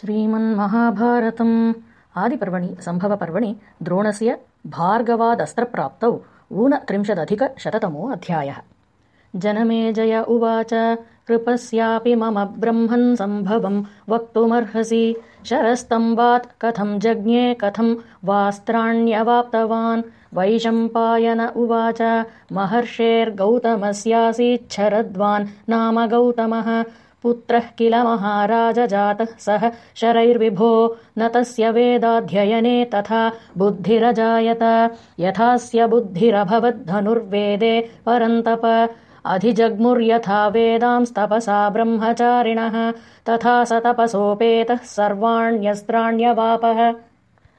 श्रीमन्महाभारतम्। आदिपर्वणि सम्भवपर्वणि द्रोणस्य भार्गवादस्त्रप्राप्तौ ऊनत्रिंशदधिकशततमो अध्यायः। जनमेजय उवाच कृपस्यापि मम ब्रह्मन् सम्भवम् वक्तुमर्हसि। शरस्तम्बात् कथम् जज्ञे कथम् वास्त्राण्यवाप्तवान्। वैशम्पायन उवाच महर्षेर्गौतमस्यासीच्छरद्वान्। नाम गौतमः पुत्रः किल महाराजजातः? सः शरैर्विभो न तस्य वेदाध्ययने तथा बुद्धिरजायत। यथास्य बुद्धिरभवद्धनुर्वेदे परन्तप। अधिजग्मुर्यथा वेदांस्तपसा ब्रह्मचारिणः। तथा स तपसोपेतः सर्वाण्यस्त्राण्यवापः।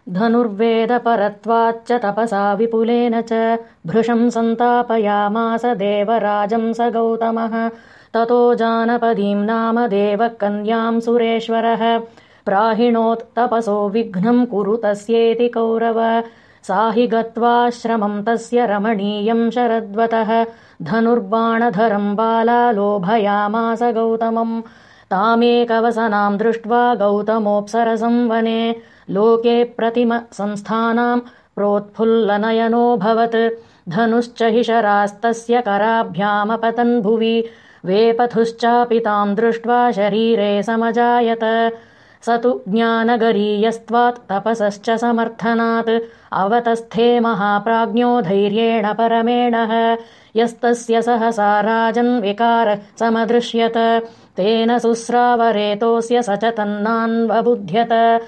धनुर्वेदपरत्वाच्च तपसा विपुलेन च। भृशं सन्तापयामास देवराजं स गौतमः ततो जानपदीं नाम देवकन्यां सुरेश्वरः। प्राहिणोत्तपसो विघ्नं कुरु तस्येति कौरव। सा हि गत्वाश्रमं तस्य रमणीयं शरद्वतः। धनुर्बाणधरं बाला लोभयामास गौतमम्। तामेकवसनां दृष्ट्वा गौतमोऽप्सरसं वने। लोके प्रतिम संस्थानां प्रोत्फुल्लनयनोऽभवत् धनुश्च हि शरास्तस्य कराभ्यामपतन् भुवि वेपथुश्चापि ताम् दृष्ट्वा शरीरे समजायत। स तु ज्ञानगरीयस्त्वात् तपसश्च समर्थनात्। अवतस्थे महाप्राज्ञो धैर्येण परमेणः। यस्तस्य सहसा राजन्विकार समदृश्यत। तेन सुस्रावरेतोऽस्य स च तन्नान्वबुध्यत